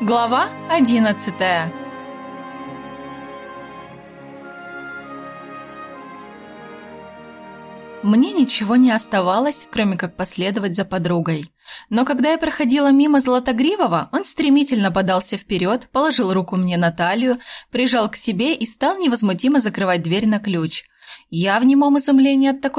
Глава одиннадцатая Мне ничего не оставалось, кроме как последовать за подругой. Но когда я проходила мимо Золотогривого, он стремительно подался вперед, положил руку мне на талию, прижал к себе и стал невозмутимо закрывать дверь на ключ. Я в немом изумлении от такой